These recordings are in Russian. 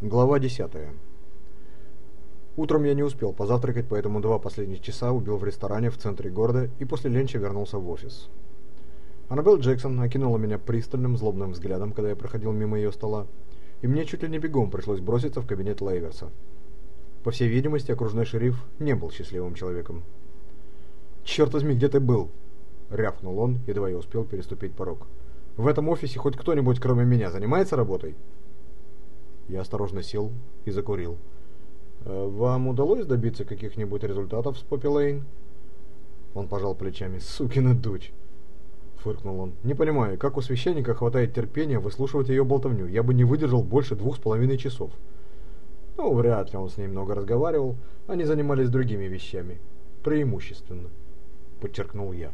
Глава 10. Утром я не успел позавтракать, поэтому два последних часа убил в ресторане в центре города и после ленча вернулся в офис. Аннабелл Джексон окинула меня пристальным, злобным взглядом, когда я проходил мимо ее стола, и мне чуть ли не бегом пришлось броситься в кабинет Лейверса. По всей видимости, окружной шериф не был счастливым человеком. «Черт возьми, где ты был?» — рявкнул он, едва я успел переступить порог. «В этом офисе хоть кто-нибудь, кроме меня, занимается работой?» Я осторожно сел и закурил. «Э, «Вам удалось добиться каких-нибудь результатов с Поппи Лейн?» Он пожал плечами. «Сукина дочь!» Фыркнул он. «Не понимаю, как у священника хватает терпения выслушивать ее болтовню? Я бы не выдержал больше двух с половиной часов». Ну, вряд ли он с ней много разговаривал. Они занимались другими вещами. Преимущественно. Подчеркнул я.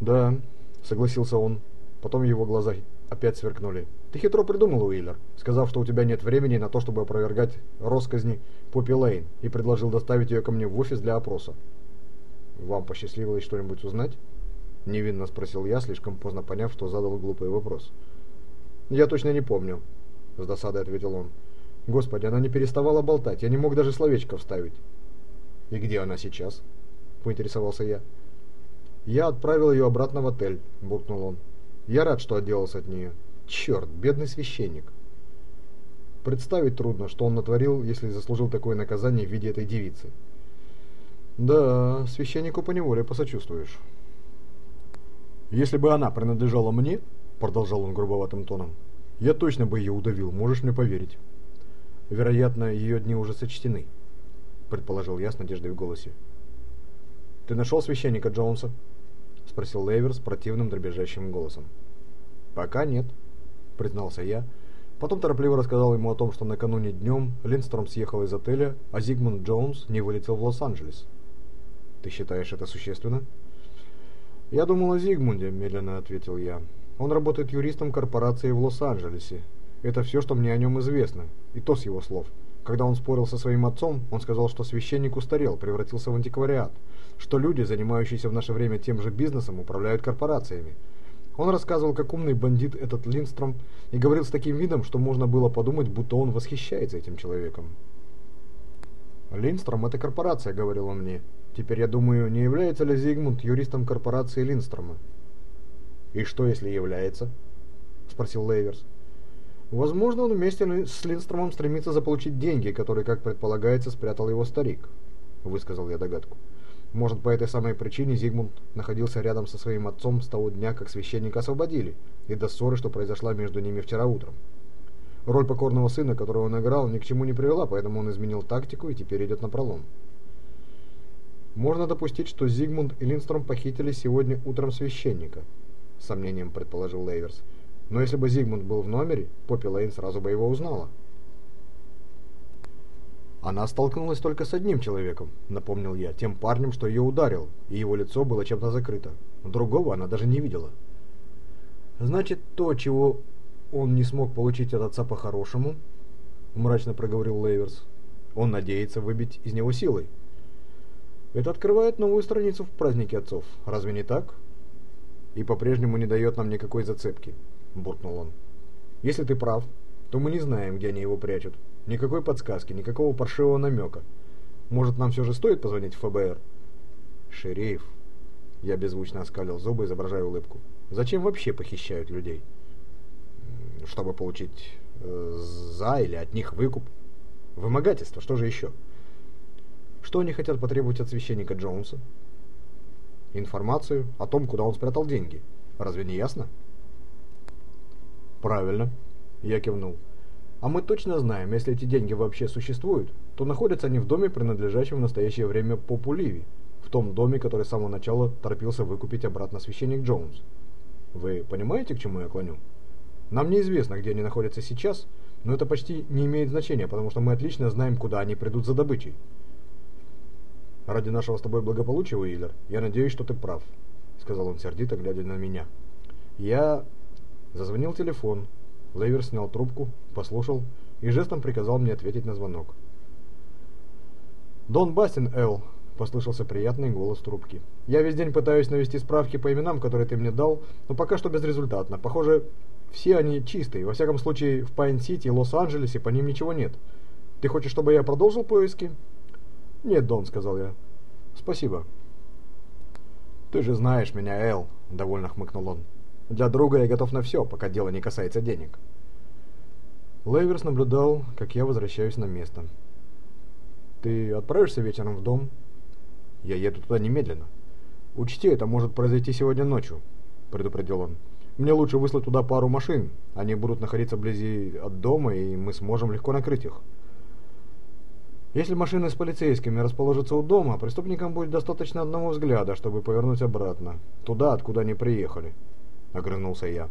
«Да», — согласился он. Потом его глаза опять сверкнули. Ты хитро придумал, Уиллер, сказав, что у тебя нет времени на то, чтобы опровергать росказни Поппи Лейн, и предложил доставить ее ко мне в офис для опроса. Вам посчастливилось что-нибудь узнать? Невинно спросил я, слишком поздно поняв, что задал глупый вопрос. Я точно не помню, с досадой ответил он. Господи, она не переставала болтать, я не мог даже словечко вставить. И где она сейчас? Поинтересовался я. Я отправил ее обратно в отель, буркнул он. Я рад, что отделался от нее. Черт, бедный священник. Представить трудно, что он натворил, если заслужил такое наказание в виде этой девицы. Да, священнику поневоле посочувствуешь. Если бы она принадлежала мне, продолжал он грубоватым тоном, я точно бы ее удавил, можешь мне поверить. Вероятно, ее дни уже сочтены, предположил я с надеждой в голосе. Ты нашел священника Джонса? спросил Лейвер с противным дребезжащим голосом. Пока нет, — признался я. Потом торопливо рассказал ему о том, что накануне днем Линдстром съехал из отеля, а Зигмунд Джонс не вылетел в Лос-Анджелес. «Ты считаешь это существенно?» «Я думал о Зигмунде», — медленно ответил я. «Он работает юристом корпорации в Лос-Анджелесе. Это все, что мне о нем известно, и то с его слов. Когда он спорил со своим отцом, он сказал, что священник устарел, превратился в антиквариат, что люди, занимающиеся в наше время тем же бизнесом, управляют корпорациями. Он рассказывал, как умный бандит этот Линдстром, и говорил с таким видом, что можно было подумать, будто он восхищается этим человеком. «Линдстром – это корпорация», – говорил он мне. «Теперь я думаю, не является ли Зигмунд юристом корпорации Линдстрома?» «И что, если является?» – спросил Лейверс. «Возможно, он вместе с Линдстромом стремится заполучить деньги, которые, как предполагается, спрятал его старик», – высказал я догадку. Может, по этой самой причине Зигмунд находился рядом со своим отцом с того дня, как священника освободили, и до ссоры, что произошла между ними вчера утром. Роль покорного сына, которую он играл, ни к чему не привела, поэтому он изменил тактику и теперь идет на пролом. Можно допустить, что Зигмунд и Линстром похитили сегодня утром священника, сомнением предположил Лейверс. Но если бы Зигмунд был в номере, Поппи Лейн сразу бы его узнала. Она столкнулась только с одним человеком, напомнил я, тем парнем, что ее ударил, и его лицо было чем-то закрыто. Другого она даже не видела. Значит, то, чего он не смог получить от отца по-хорошему, мрачно проговорил Лейверс, он надеется выбить из него силой. Это открывает новую страницу в празднике отцов, разве не так? И по-прежнему не дает нам никакой зацепки, буркнул он. Если ты прав, то мы не знаем, где они его прячут. Никакой подсказки, никакого паршивого намека. Может, нам все же стоит позвонить в ФБР? Шериф. Я беззвучно оскалил зубы, изображая улыбку. Зачем вообще похищают людей? Чтобы получить э, за или от них выкуп. Вымогательство, что же еще? Что они хотят потребовать от священника Джонса? Информацию о том, куда он спрятал деньги. Разве не ясно? Правильно. Я кивнул. А мы точно знаем, если эти деньги вообще существуют, то находятся они в доме, принадлежащем в настоящее время Попу Ливи, в том доме, который с самого начала торопился выкупить обратно священник Джонс. Вы понимаете, к чему я клоню? Нам неизвестно, где они находятся сейчас, но это почти не имеет значения, потому что мы отлично знаем, куда они придут за добычей. Ради нашего с тобой благополучия, Уиллер, я надеюсь, что ты прав, сказал он сердито, глядя на меня. Я... Зазвонил телефон, Лейвер снял трубку, послушал и жестом приказал мне ответить на звонок. «Дон Бастин, Эл!» – послышался приятный голос трубки. «Я весь день пытаюсь навести справки по именам, которые ты мне дал, но пока что безрезультатно. Похоже, Все они чистые. Во всяком случае, в Пайн-Сити и Лос-Анджелесе по ним ничего нет. Ты хочешь, чтобы я продолжил поиски? Нет, Дон, сказал я. Спасибо. Ты же знаешь меня, Эл, довольно хмыкнул он. Для друга я готов на все, пока дело не касается денег. Лейверс наблюдал, как я возвращаюсь на место. «Ты отправишься вечером в дом?» «Я еду туда немедленно». «Учти, это может произойти сегодня ночью», — предупредил он. «Мне лучше выслать туда пару машин. Они будут находиться вблизи от дома, и мы сможем легко накрыть их». Если машины с полицейскими расположатся у дома, преступникам будет достаточно одного взгляда, чтобы повернуть обратно, туда, откуда они приехали. Огрызнулся я.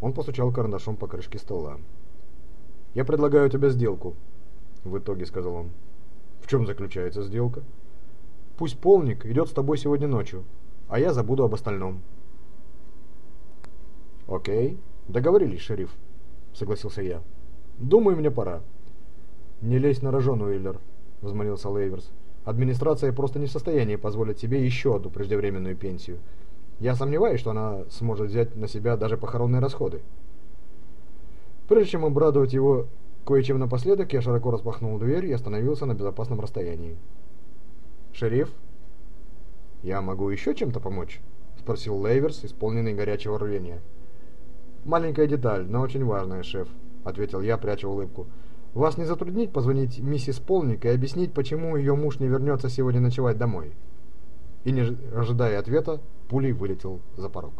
Он постучал карандашом по крышке стола. «Я предлагаю тебе сделку», — в итоге сказал он. «В чем заключается сделка?» «Пусть полник идет с тобой сегодня ночью, а я забуду об остальном». «Окей, договорились, шериф», — согласился я. «Думаю, мне пора». «Не лезь на рожон, Уиллер», — взмолился Лейверс. «Администрация просто не в состоянии позволить себе еще одну преждевременную пенсию. Я сомневаюсь, что она сможет взять на себя даже похоронные расходы». Прежде чем обрадовать его кое-чем напоследок, я широко распахнул дверь и остановился на безопасном расстоянии. «Шериф?» «Я могу еще чем-то помочь?» — спросил Лейверс, исполненный горячего рвения. «Маленькая деталь, но очень важная, шеф», — ответил я, пряча улыбку. «Вас не затруднить позвонить миссис Полник и объяснить, почему ее муж не вернется сегодня ночевать домой?» И, не ожидая ответа, пулей вылетел за порог.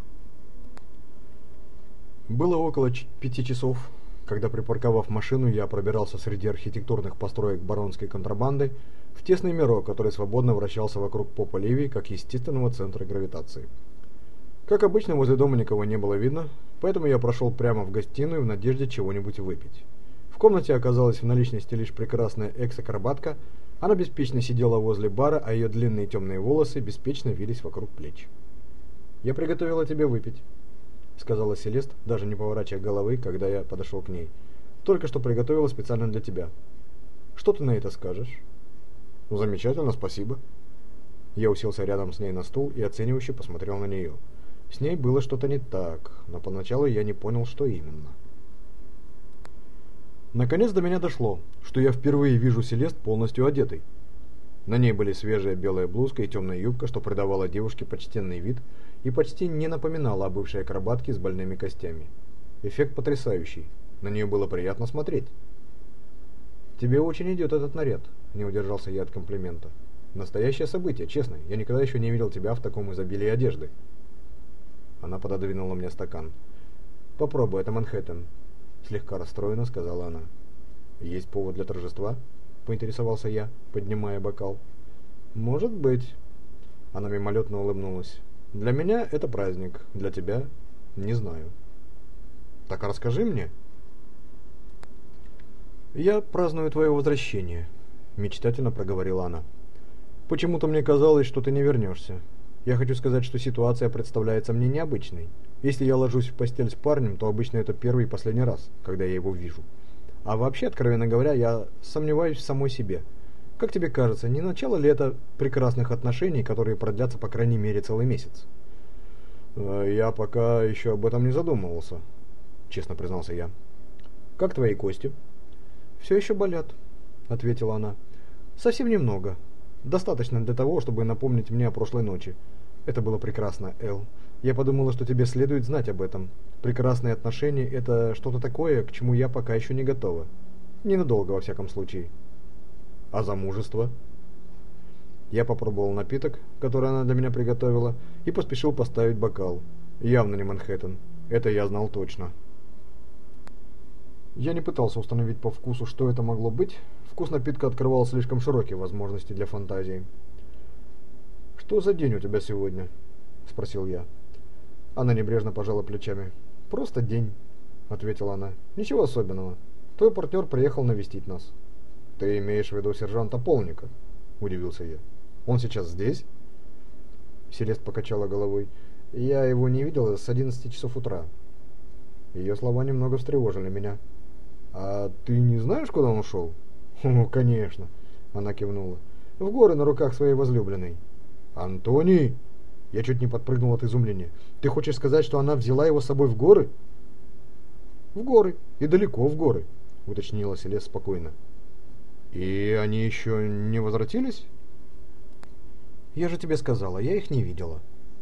Было около пяти часов, когда, припарковав машину, я пробирался среди архитектурных построек баронской контрабанды в тесный мирок, который свободно вращался вокруг попа Ливии как естественного центра гравитации. Как обычно, возле дома никого не было видно, поэтому я прошел прямо в гостиную в надежде чего-нибудь выпить. В комнате оказалась в наличности лишь прекрасная экс-акробатка, она беспечно сидела возле бара, а ее длинные темные волосы беспечно вились вокруг плеч. «Я приготовила тебе выпить», — сказала Селест, даже не поворачивая головы, когда я подошел к ней. «Только что приготовила специально для тебя. Что ты на это скажешь?» «Ну, замечательно, спасибо». Я уселся рядом с ней на стул и оценивающе посмотрел на нее. С ней было что-то не так, но поначалу я не понял, что именно. Наконец до меня дошло, что я впервые вижу Селест полностью одетой. На ней были свежая белая блузка и темная юбка, что придавало девушке почтенный вид и почти не напоминала о бывшей акробатке с больными костями. Эффект потрясающий. На нее было приятно смотреть. «Тебе очень идет этот наряд», — не удержался я от комплимента. «Настоящее событие, честно. Я никогда еще не видел тебя в таком изобилии одежды». Она пододвинула мне стакан. «Попробуй, это Манхэттен», — слегка расстроена сказала она. «Есть повод для торжества?» поинтересовался я, поднимая бокал. «Может быть». Она мимолетно улыбнулась. «Для меня это праздник, для тебя не знаю». «Так расскажи мне». «Я праздную твое возвращение», — мечтательно проговорила она. «Почему-то мне казалось, что ты не вернешься. Я хочу сказать, что ситуация представляется мне необычной. Если я ложусь в постель с парнем, то обычно это первый и последний раз, когда я его вижу». А вообще, откровенно говоря, я сомневаюсь в самой себе. Как тебе кажется, не начало ли это прекрасных отношений, которые продлятся по крайней мере целый месяц? Э, я пока еще об этом не задумывался, честно признался я. Как твои кости? Все еще болят, ответила она. Совсем немного. Достаточно для того, чтобы напомнить мне о прошлой ночи. Это было прекрасно, Эл. Я подумала, что тебе следует знать об этом. Прекрасные отношения – это что-то такое, к чему я пока еще не готова. Ненадолго, во всяком случае. А замужество? Я попробовал напиток, который она для меня приготовила, и поспешил поставить бокал. Явно не Манхэттен. Это я знал точно. Я не пытался установить по вкусу, что это могло быть. Вкус напитка открывал слишком широкие возможности для фантазии. «Что за день у тебя сегодня?» – спросил я. Она небрежно пожала плечами. «Просто день», — ответила она. «Ничего особенного. Твой партнер приехал навестить нас». «Ты имеешь в виду сержанта Полника?» — удивился я. «Он сейчас здесь?» Селест покачала головой. «Я его не видела с одиннадцати часов утра». Ее слова немного встревожили меня. «А ты не знаешь, куда он ушел?» «О, конечно», — она кивнула. «В горы на руках своей возлюбленной». «Антоний!» Я чуть не подпрыгнул от изумления. «Ты хочешь сказать, что она взяла его с собой в горы?» «В горы. И далеко в горы», — уточнила Селест спокойно. «И они еще не возвратились?» «Я же тебе сказала, я их не видела».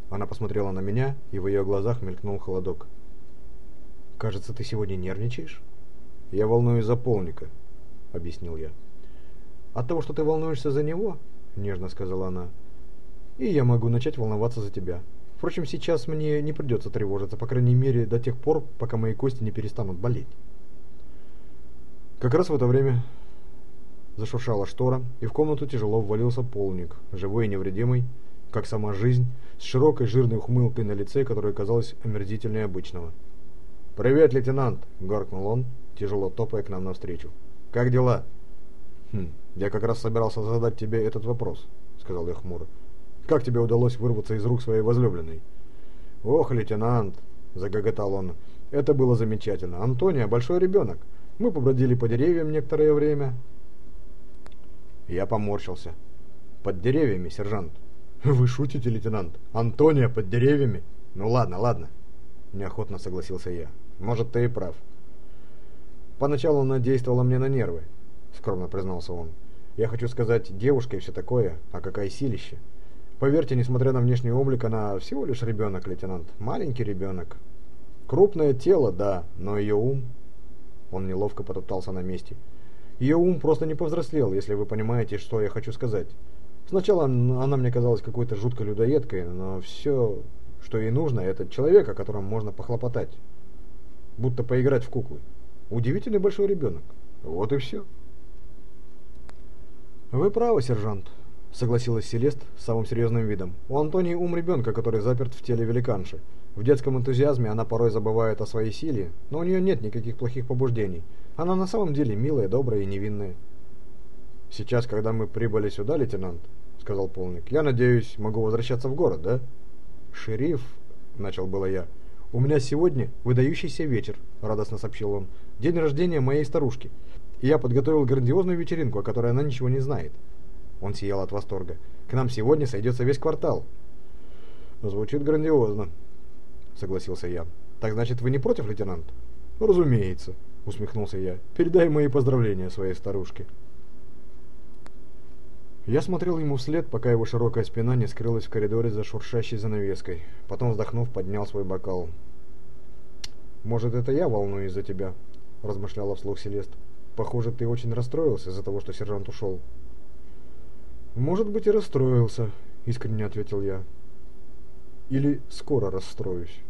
Она посмотрела на меня, и в ее глазах мелькнул холодок. «Кажется, ты сегодня нервничаешь?» «Я волнуюсь за полника», — объяснил я. «От того, что ты волнуешься за него?» — нежно сказала она. «И я могу начать волноваться за тебя. Впрочем, сейчас мне не придется тревожиться, по крайней мере, до тех пор, пока мои кости не перестанут болеть». Как раз в это время Зашуршала штора, и в комнату тяжело ввалился полник, живой и невредимый, как сама жизнь, с широкой жирной ухмылкой на лице, которая казалась омерзительнее обычного. «Привет, лейтенант!» — гаркнул он, тяжело топая к нам навстречу. «Как дела?» «Хм, я как раз собирался задать тебе этот вопрос», — сказал я хмуро. «Как тебе удалось вырваться из рук своей возлюбленной?» «Ох, лейтенант!» — загоготал он. «Это было замечательно. Антония — большой ребенок. Мы побродили по деревьям некоторое время, я поморщился. «Под деревьями, сержант». «Вы шутите, лейтенант? Антония под деревьями?» «Ну ладно, ладно». Неохотно согласился я. «Может, ты и прав». Поначалу она действовала мне на нервы, скромно признался он. Я хочу сказать, девушка и все такое, а какая силище. Поверьте, несмотря на внешний облик, она всего лишь ребенок, лейтенант. Маленький ребенок. Крупное тело, да, но ее ум... Он неловко потоптался на месте. Ее ум просто не повзрослел, если вы понимаете, что я хочу сказать. Сначала она мне казалась какой-то жуткой людоедкой, но все, что ей нужно, это человек, о можно похлопотать. Будто поиграть в куклы. Удивительный большой ребенок. Вот и все. «Вы правы, сержант», — согласилась Селест с самым серьезным видом. «У Антонии ум ребенка, который заперт в теле великанши. В детском энтузиазме она порой забывает о своей силе, но у нее нет никаких плохих побуждений. Она на самом деле милая, добрая и невинная. «Сейчас, когда мы прибыли сюда, лейтенант», — сказал полник, — «я надеюсь, могу возвращаться в город, да?» «Шериф», — начал было я, — «у меня сегодня выдающийся вечер», — радостно сообщил он. «День рождения моей старушки. И я подготовил грандиозную вечеринку, о которой она ничего не знает». Он сиял от восторга. «К нам сегодня сойдется весь квартал». «Звучит грандиозно», — согласился я. «Так значит, вы не против, лейтенант?» «Разумеется», усмехнулся я. «Передай мои поздравления своей старушке». Я смотрел ему вслед, пока его широкая спина не скрылась в коридоре за шуршащей занавеской. Потом, вздохнув, поднял свой бокал. «Может, это я волнуюсь за тебя?» – размышляла вслух Селест. «Похоже, ты очень расстроился из-за того, что сержант ушел». «Может быть, и расстроился», – искренне ответил я. «Или скоро расстроюсь».